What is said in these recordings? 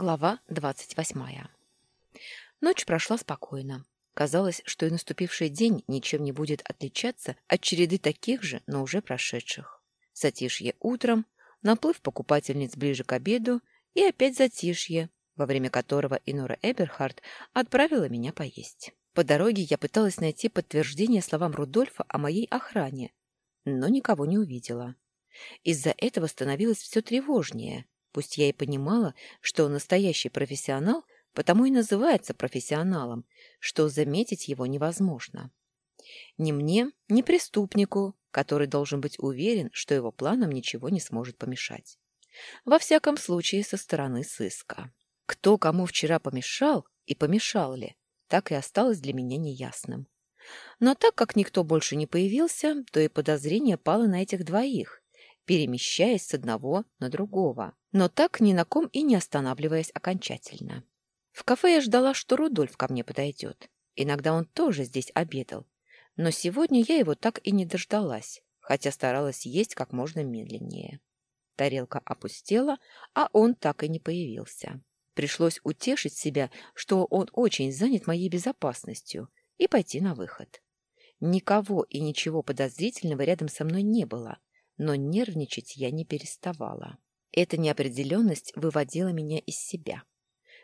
Глава двадцать восьмая. Ночь прошла спокойно. Казалось, что и наступивший день ничем не будет отличаться от череды таких же, но уже прошедших. Затишье утром, наплыв покупательниц ближе к обеду и опять затишье, во время которого Инора Эберхард отправила меня поесть. По дороге я пыталась найти подтверждение словам Рудольфа о моей охране, но никого не увидела. Из-за этого становилось все тревожнее, пусть я и понимала, что настоящий профессионал потому и называется профессионалом, что заметить его невозможно. Ни мне, ни преступнику, который должен быть уверен, что его планам ничего не сможет помешать. Во всяком случае, со стороны сыска. Кто кому вчера помешал и помешал ли, так и осталось для меня неясным. Но так как никто больше не появился, то и подозрение пало на этих двоих, перемещаясь с одного на другого, но так ни на ком и не останавливаясь окончательно. В кафе я ждала, что Рудольф ко мне подойдет. Иногда он тоже здесь обедал. Но сегодня я его так и не дождалась, хотя старалась есть как можно медленнее. Тарелка опустела, а он так и не появился. Пришлось утешить себя, что он очень занят моей безопасностью, и пойти на выход. Никого и ничего подозрительного рядом со мной не было, но нервничать я не переставала. Эта неопределенность выводила меня из себя.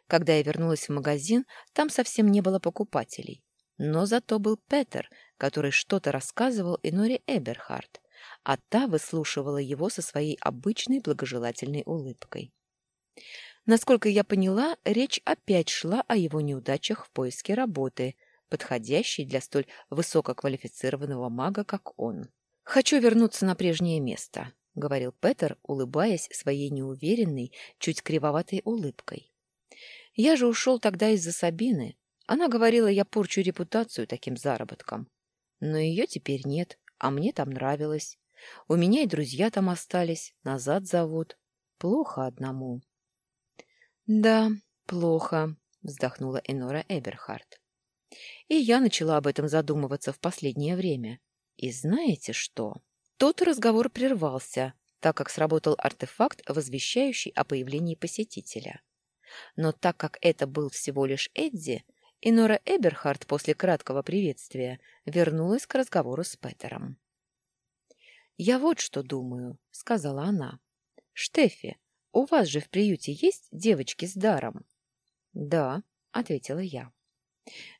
Когда я вернулась в магазин, там совсем не было покупателей. Но зато был Петер, который что-то рассказывал Эноре Эберхард, а та выслушивала его со своей обычной благожелательной улыбкой. Насколько я поняла, речь опять шла о его неудачах в поиске работы, подходящей для столь высококвалифицированного мага, как он. «Хочу вернуться на прежнее место», — говорил Петер, улыбаясь своей неуверенной, чуть кривоватой улыбкой. «Я же ушел тогда из-за Сабины. Она говорила, я порчу репутацию таким заработком. Но ее теперь нет, а мне там нравилось. У меня и друзья там остались, назад зовут. Плохо одному». «Да, плохо», — вздохнула Энора Эберхард. И я начала об этом задумываться в последнее время. И знаете что? Тот разговор прервался, так как сработал артефакт, возвещающий о появлении посетителя. Но так как это был всего лишь Эдди, Инора Эберхард после краткого приветствия вернулась к разговору с Петером. «Я вот что думаю», — сказала она. «Штефи, у вас же в приюте есть девочки с даром?» «Да», — ответила я.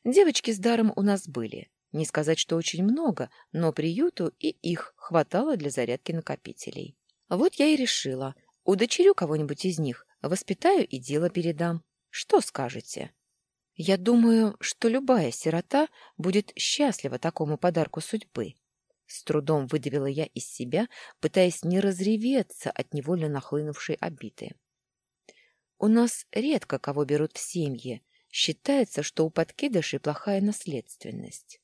Девочки с даром у нас были. Не сказать, что очень много, но приюту и их хватало для зарядки накопителей. Вот я и решила. Удочерю кого-нибудь из них, воспитаю и дело передам. Что скажете? Я думаю, что любая сирота будет счастлива такому подарку судьбы. С трудом выдавила я из себя, пытаясь не разреветься от невольно нахлынувшей обиды. У нас редко кого берут в семьи. Считается, что у подкидышей плохая наследственность.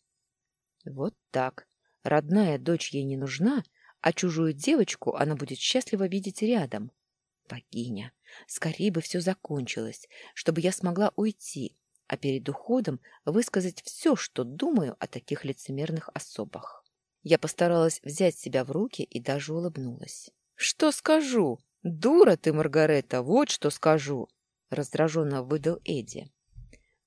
Вот так. Родная дочь ей не нужна, а чужую девочку она будет счастливо видеть рядом. Богиня, скорее бы все закончилось, чтобы я смогла уйти, а перед уходом высказать все, что думаю о таких лицемерных особах. Я постаралась взять себя в руки и даже улыбнулась. «Что скажу? Дура ты, Маргарета, вот что скажу!» Раздраженно выдал Эдди.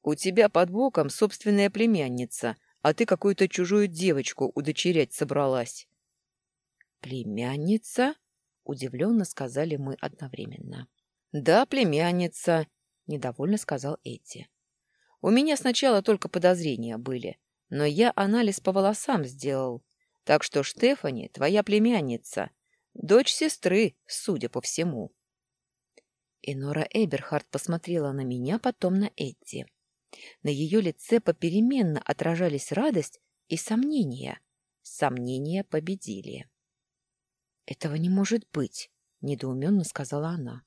«У тебя под боком собственная племянница, а ты какую-то чужую девочку удочерять собралась». «Племянница?» — удивленно сказали мы одновременно. «Да, племянница», — недовольно сказал Эдди. «У меня сначала только подозрения были, но я анализ по волосам сделал, так что Штефани — твоя племянница, дочь сестры, судя по всему. Энора Эберхард посмотрела на меня, потом на Эдди. На ее лице попеременно отражались радость и сомнения. Сомнения победили. «Этого не может быть», — недоуменно сказала она.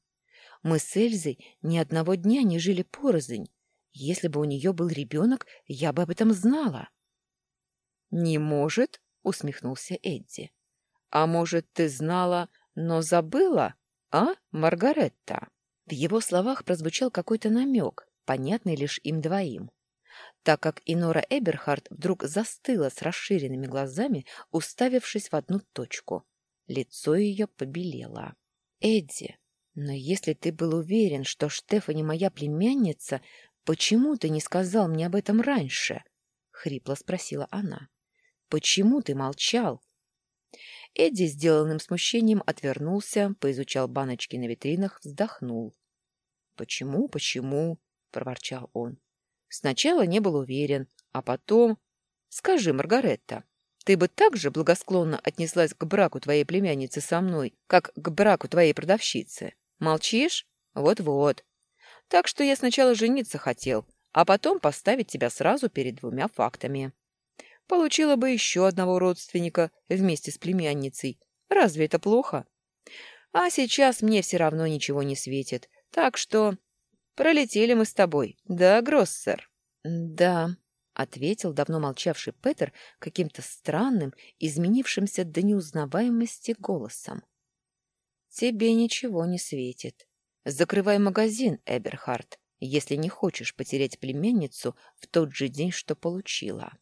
«Мы с Эльзой ни одного дня не жили порознь. Если бы у нее был ребенок, я бы об этом знала». «Не может?» — усмехнулся Эдди. «А может, ты знала, но забыла, а, Маргаретта?» В его словах прозвучал какой-то намек, понятный лишь им двоим. Так как Инора Эберхард вдруг застыла с расширенными глазами, уставившись в одну точку. Лицо ее побелело. «Эдди, Но если ты был уверен, что Штефани моя племянница, почему ты не сказал мне об этом раньше? — хрипло спросила она. — Почему ты молчал? Эдди, сделанным смущением, отвернулся, поизучал баночки на витринах, вздохнул. — Почему, почему? — проворчал он. — Сначала не был уверен, а потом... Скажи, Маргаретта, ты бы так же благосклонно отнеслась к браку твоей племянницы со мной, как к браку твоей продавщицы? Молчишь? Вот-вот. Так что я сначала жениться хотел, а потом поставить тебя сразу перед двумя фактами. Получила бы еще одного родственника вместе с племянницей. Разве это плохо? А сейчас мне все равно ничего не светит, так что... Пролетели мы с тобой, да, Гроссер? — Да, — ответил давно молчавший Петер каким-то странным, изменившимся до неузнаваемости голосом. — Тебе ничего не светит. Закрывай магазин, Эберхард, если не хочешь потерять племянницу в тот же день, что получила.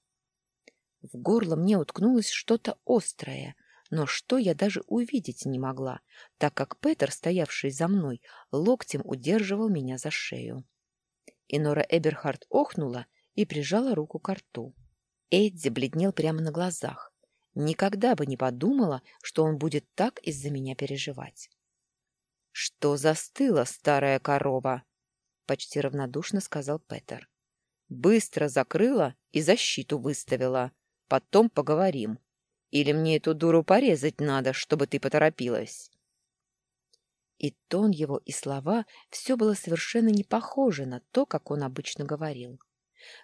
В горло мне уткнулось что-то острое, но что я даже увидеть не могла, так как Петер, стоявший за мной, локтем удерживал меня за шею. Инора Эберхард охнула и прижала руку к рту. Эдди бледнел прямо на глазах. Никогда бы не подумала, что он будет так из-за меня переживать. «Что застыла, старая корова?» — почти равнодушно сказал Петер. «Быстро закрыла и защиту выставила. Потом поговорим. Или мне эту дуру порезать надо, чтобы ты поторопилась?» И тон его, и слова — все было совершенно не похоже на то, как он обычно говорил.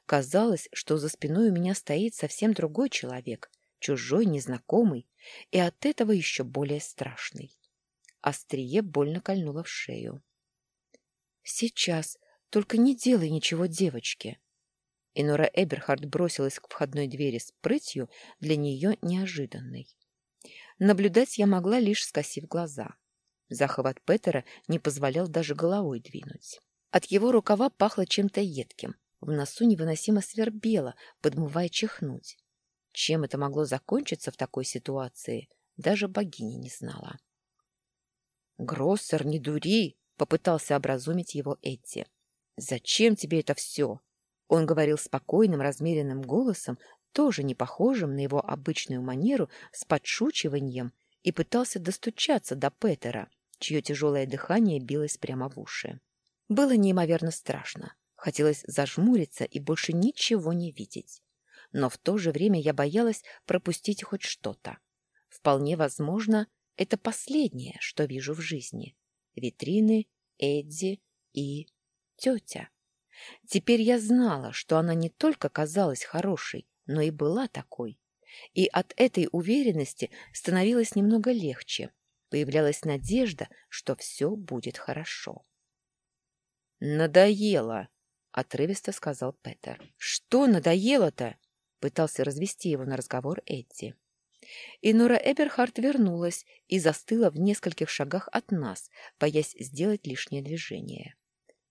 Казалось, что за спиной у меня стоит совсем другой человек, чужой, незнакомый, и от этого еще более страшный. Острие больно кольнуло в шею. «Сейчас. Только не делай ничего девочке». И Нора Эберхард бросилась к входной двери с прытью, для нее неожиданной. Наблюдать я могла, лишь скосив глаза. Захват Петера не позволял даже головой двинуть. От его рукава пахло чем-то едким. В носу невыносимо свербело, подмывая чихнуть. Чем это могло закончиться в такой ситуации, даже богиня не знала. «Гроссер, не дури!» — попытался образумить его Эдди. «Зачем тебе это все?» Он говорил спокойным, размеренным голосом, тоже не похожим на его обычную манеру, с подшучиванием, и пытался достучаться до Петера, чье тяжелое дыхание билось прямо в уши. Было неимоверно страшно. Хотелось зажмуриться и больше ничего не видеть. Но в то же время я боялась пропустить хоть что-то. Вполне возможно, это последнее, что вижу в жизни. Витрины, Эдди и тетя. Теперь я знала, что она не только казалась хорошей, но и была такой. И от этой уверенности становилось немного легче. Появлялась надежда, что все будет хорошо. «Надоело!» — отрывисто сказал Петер. «Что надоело-то?» — пытался развести его на разговор Эдди. И Нора Эберхард вернулась и застыла в нескольких шагах от нас, боясь сделать лишнее движение.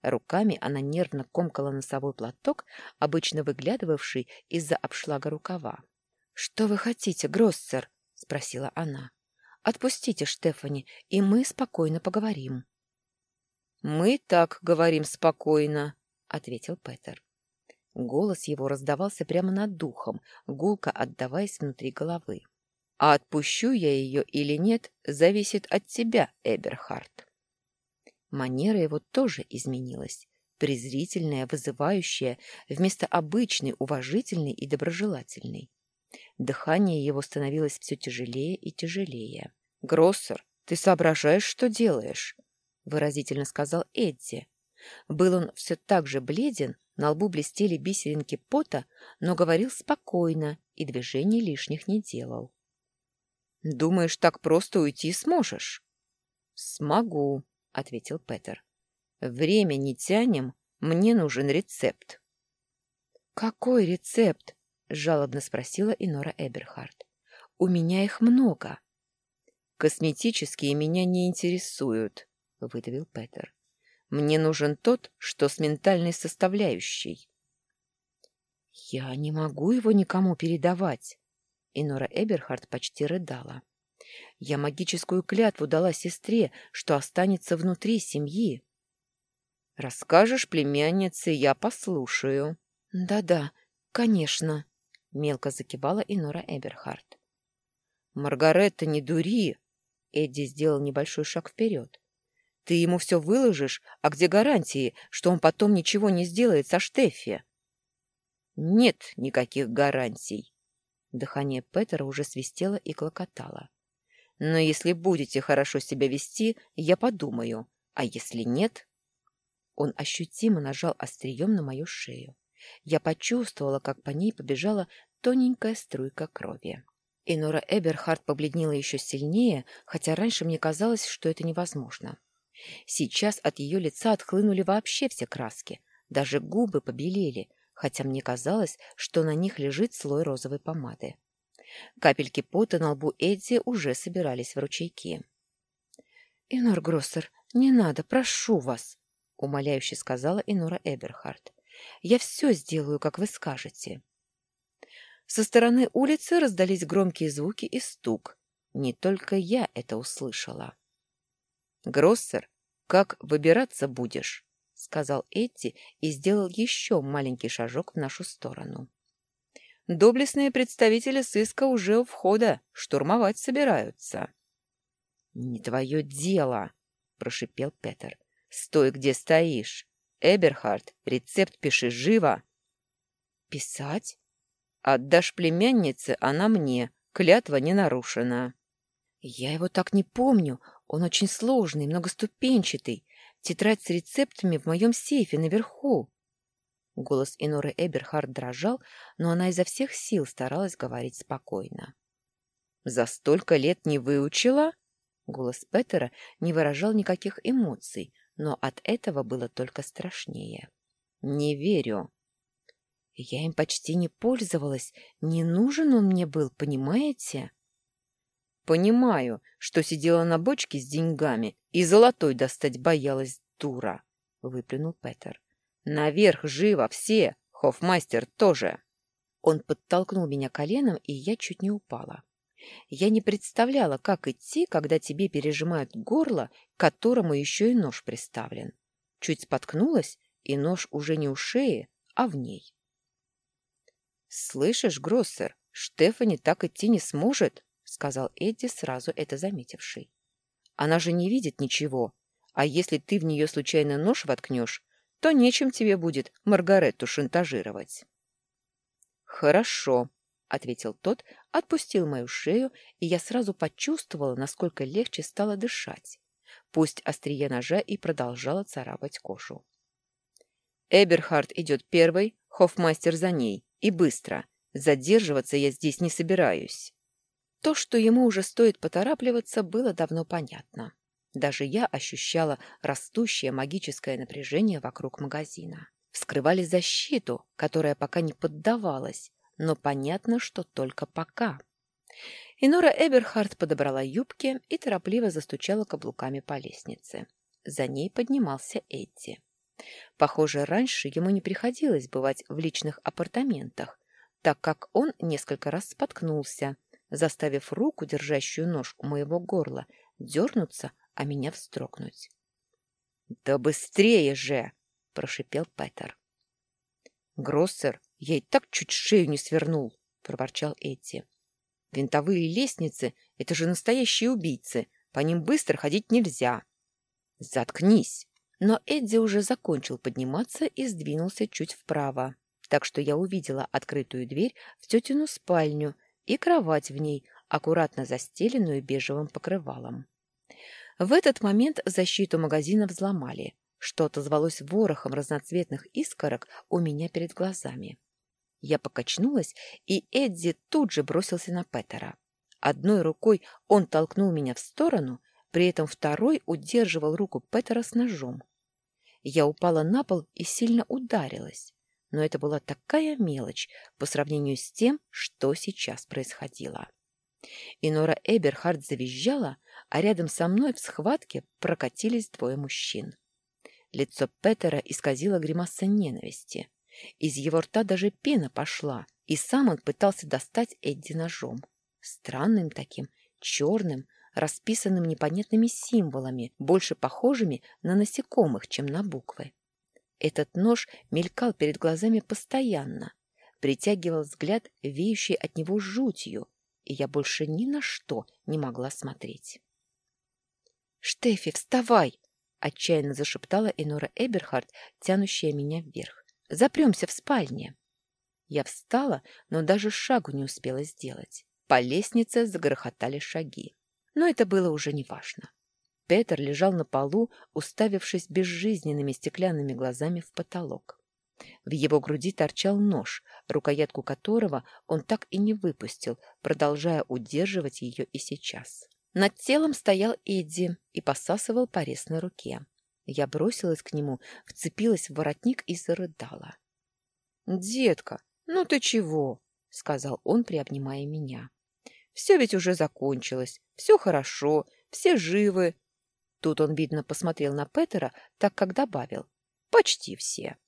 Руками она нервно комкала носовой платок, обычно выглядывавший из-за обшлага рукава. — Что вы хотите, Гроссер? — спросила она. — Отпустите Штефани, и мы спокойно поговорим. — Мы так говорим спокойно, — ответил Петер. Голос его раздавался прямо над духом, гулко отдаваясь внутри головы. А отпущу я ее или нет, зависит от тебя, Эберхард. Манера его тоже изменилась. Презрительная, вызывающая, вместо обычной, уважительной и доброжелательной. Дыхание его становилось все тяжелее и тяжелее. «Гроссер, ты соображаешь, что делаешь?» — выразительно сказал Эдди. Был он все так же бледен, на лбу блестели бисеринки пота, но говорил спокойно и движений лишних не делал. Думаешь, так просто уйти сможешь? Смогу, ответил Петер. Время не тянем, мне нужен рецепт. Какой рецепт? жалобно спросила Инора Эберхард. У меня их много. Косметические меня не интересуют, выдавил Петер. Мне нужен тот, что с ментальной составляющей. Я не могу его никому передавать. И Нора Эберхард почти рыдала. Я магическую клятву дала сестре, что останется внутри семьи. Расскажешь племяннице, я послушаю. Да-да, конечно, мелко закивала Инора Эберхард. Маргаретта, не дури! Эдди сделал небольшой шаг вперед. Ты ему все выложишь, а где гарантии, что он потом ничего не сделает со Штеффи? Нет никаких гарантий. Дыхание Петера уже свистело и клокотало. Но если будете хорошо себя вести, я подумаю, а если нет... Он ощутимо нажал острием на мою шею. Я почувствовала, как по ней побежала тоненькая струйка крови. И Нора Эберхард побледнела еще сильнее, хотя раньше мне казалось, что это невозможно. Сейчас от ее лица отхлынули вообще все краски, даже губы побелели, хотя мне казалось, что на них лежит слой розовой помады. Капельки пота на лбу Эдди уже собирались в ручейки. «Инор Гроссер, не надо, прошу вас!» — умоляюще сказала Инора Эберхард. «Я все сделаю, как вы скажете». Со стороны улицы раздались громкие звуки и стук. Не только я это услышала. «Гроссер, как выбираться будешь?» — сказал Эдди и сделал еще маленький шажок в нашу сторону. «Доблестные представители сыска уже у входа, штурмовать собираются». «Не твое дело!» — прошипел Петер. «Стой, где стоишь! Эберхард, рецепт пиши живо!» «Писать?» Отдашь племяннице, она мне. Клятва не нарушена. Я его так не помню. Он очень сложный, многоступенчатый. Тетрадь с рецептами в моем сейфе наверху. Голос Иноры Эберхард дрожал, но она изо всех сил старалась говорить спокойно. «За столько лет не выучила?» Голос Петера не выражал никаких эмоций, но от этого было только страшнее. «Не верю». Я им почти не пользовалась. Не нужен он мне был, понимаете? Понимаю, что сидела на бочке с деньгами и золотой достать боялась дура, выплюнул Петер. Наверх живо все, хофмастер тоже. Он подтолкнул меня коленом, и я чуть не упала. Я не представляла, как идти, когда тебе пережимают горло, к которому еще и нож приставлен. Чуть споткнулась, и нож уже не у шеи, а в ней. «Слышишь, Гроссер, Штефани так идти не сможет», — сказал Эдди, сразу это заметивший. «Она же не видит ничего, а если ты в нее случайно нож воткнешь, то нечем тебе будет Маргаретту шантажировать». «Хорошо», — ответил тот, отпустил мою шею, и я сразу почувствовала, насколько легче стало дышать. Пусть острие ножа и продолжала царапать кожу. Эберхард идет первой, Хофмастер за ней, и быстро. Задерживаться я здесь не собираюсь. То, что ему уже стоит поторапливаться, было давно понятно. Даже я ощущала растущее магическое напряжение вокруг магазина. Вскрывали защиту, которая пока не поддавалась, но понятно, что только пока. Инора Эберхард подобрала юбки и торопливо застучала каблуками по лестнице. За ней поднимался Эдди. Похоже, раньше ему не приходилось бывать в личных апартаментах, так как он несколько раз споткнулся, заставив руку, держащую нож у моего горла, дернуться, а меня вздрогнуть. «Да быстрее же!» — прошипел Петер. «Гроссер, я и так чуть шею не свернул!» — проворчал Эдди. «Винтовые лестницы — это же настоящие убийцы, по ним быстро ходить нельзя!» «Заткнись!» Но Эдди уже закончил подниматься и сдвинулся чуть вправо, так что я увидела открытую дверь в тетину спальню и кровать в ней, аккуратно застеленную бежевым покрывалом. В этот момент защиту магазина взломали. Что-то звалось ворохом разноцветных искорок у меня перед глазами. Я покачнулась, и Эдди тут же бросился на Петера. Одной рукой он толкнул меня в сторону, при этом второй удерживал руку Петера с ножом. Я упала на пол и сильно ударилась. Но это была такая мелочь по сравнению с тем, что сейчас происходило. И Нора Эберхард завизжала, а рядом со мной в схватке прокатились двое мужчин. Лицо Петера исказило гримаса ненависти. Из его рта даже пена пошла, и сам он пытался достать Эдди ножом. Странным таким, черным, расписанным непонятными символами, больше похожими на насекомых, чем на буквы. Этот нож мелькал перед глазами постоянно, притягивал взгляд, веющий от него жутью, и я больше ни на что не могла смотреть. «Штефи, вставай!» — отчаянно зашептала Энора Эберхард, тянущая меня вверх. «Запремся в спальне!» Я встала, но даже шагу не успела сделать. По лестнице загрохотали шаги. Но это было уже неважно. Петер лежал на полу, уставившись безжизненными стеклянными глазами в потолок. В его груди торчал нож, рукоятку которого он так и не выпустил, продолжая удерживать ее и сейчас. Над телом стоял Эдди и посасывал порез на руке. Я бросилась к нему, вцепилась в воротник и зарыдала. «Детка, ну ты чего?» — сказал он, приобнимая меня. «Все ведь уже закончилось, все хорошо, все живы, Тут он, видно, посмотрел на Петера, так как добавил. Почти все.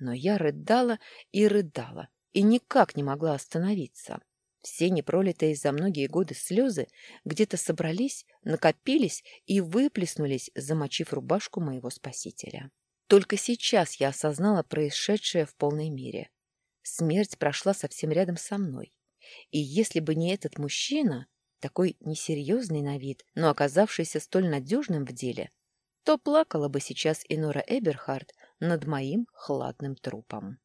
Но я рыдала и рыдала, и никак не могла остановиться. Все непролитые за многие годы слезы где-то собрались, накопились и выплеснулись, замочив рубашку моего спасителя. Только сейчас я осознала происшедшее в полной мере. Смерть прошла совсем рядом со мной. И если бы не этот мужчина, такой несерьезный на вид, но оказавшийся столь надежным в деле, то плакала бы сейчас Инора Эберхард над моим хладным трупом.